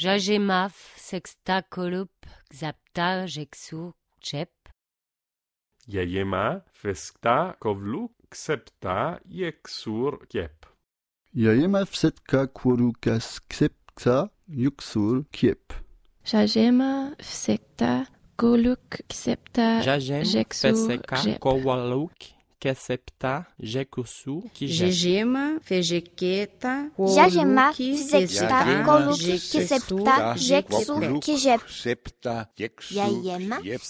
Jajemaf sexta kolup xapta jexu chep. Jajema festa kovlu ksepta jeksur kiep. Jajema wsetka kworukas ksepksa yuksur kiep. Jajema fsekta goluk ksepta Jajem jexu feseka jep. Kesepta jekusu. Jejema, fejequeta, Jajema, Fizekta, Goluk, Jeksu, Kisepta, Jeksu, Jeksu, Kijep. Septa, Jeksu, Jajema, Kiep.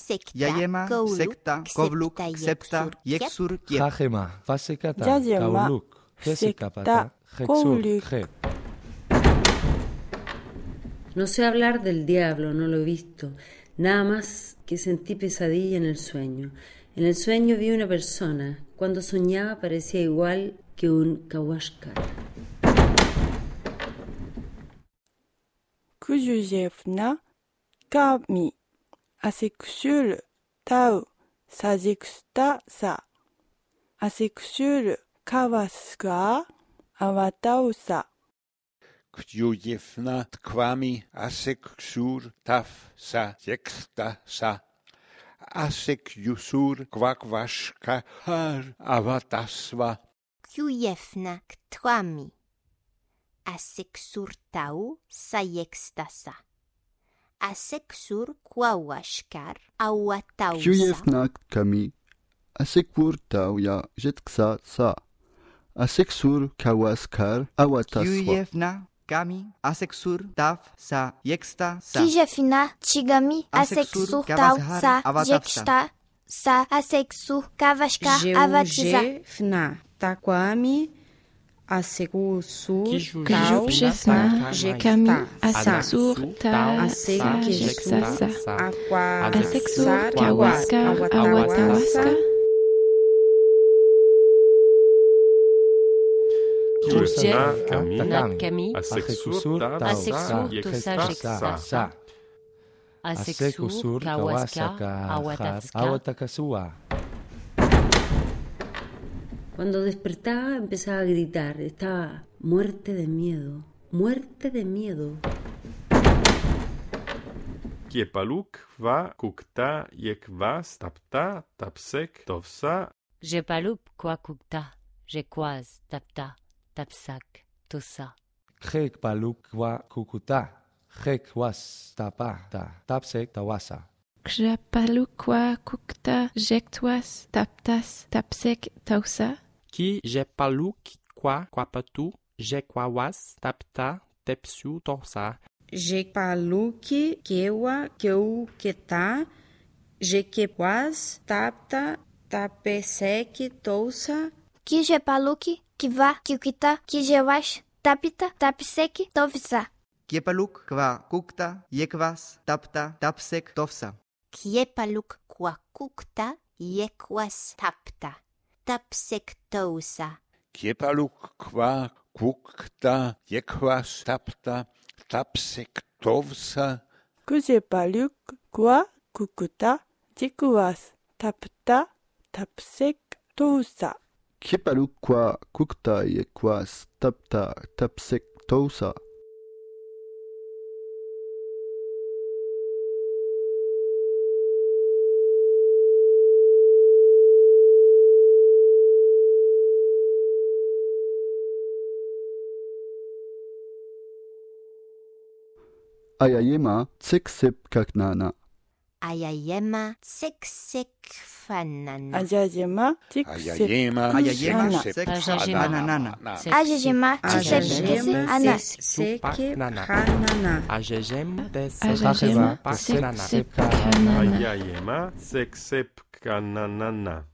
Sekta, kovluk, septa, jeksur, kiep. Jajema, fasekata, kauluk, sekta, jeksur. No sé hablar del diablo, no lo he visto. Nada más que sentí pesadilla en el sueño. En el sueño vi una persona. Cuando soñaba parecía igual que un kawashkar. Kujujevna, kami, asexual, tau, sajexta sa. Asexual, kawaska, awatausa. Kjujefna, Tkwami, Asek, Sur, Taf, Sa, Sa. asek jusur kwakważka har avatasva. Kjujefna ktwami. Asek sur tau sajekstasa. Asek sur kwałaszkar awatausa. Kjujefna kami. Asek sur tau ja żetksa sa. Asek sur kałaskar awatasa. Kjujefna kami sexur tav sa yeksta sa. Kijefina tigami sexur tav sa yeksta sa aseksur kavashka avatiza. Fna takwami asekusur kau sa jekami a ta aseksur sa aseksur kawaska awatawaska. Jeksta. sa. Aseksur, Asekusur, kawaska, kawasaka, awatakasua. Cuando despertaba empezaba a gritar. Estaba muerte de miedo. Muerte de miedo. Kiepaluk va kukta jekva stapta tapsek tovsa Jepalup kwakukta. Jekwaz, tapta, tapsak, tosa. Jek paluk wa kukuta. Jek was tapa, ta, tapsek tawasa. Kjapalukwa kukta, jektuas, taptas, tapsek, tausa. Ki jepaluk kwa kwapatu jekwawas tapta tepsu torsa. Jepaluki, Kewa, Keu, Keta, Jequepuaz, Tapta, Tapesek, Tousa, Kijepaluki, kiwa, kikita, kizewas, tapita, tapsek, tovsa. Kiepaluk, kwa kukta, jekwas, tapta, tapsek, tovsa. Kiepaluk, kwa kukta, jekwas, tapta, tapsek, tovsa. Kiepaluk, kwa kukta, jekwas, tapta, tapsek, tovsa. Kuzepaluk, kwa kukta, jekwas, tapta, tapsek, tovsa. Kipalukwa, kukta yekwas tapta tapsek tosa. Ayayema tseksep kaknana. Ayayema Tseksekfanan. Ayayema Tseksekfanan. Ayayema Tseksekfanan. Ayayema Tseksekfanan. Ayayema Tseksekfanan. Ayayema Tseksekfanan.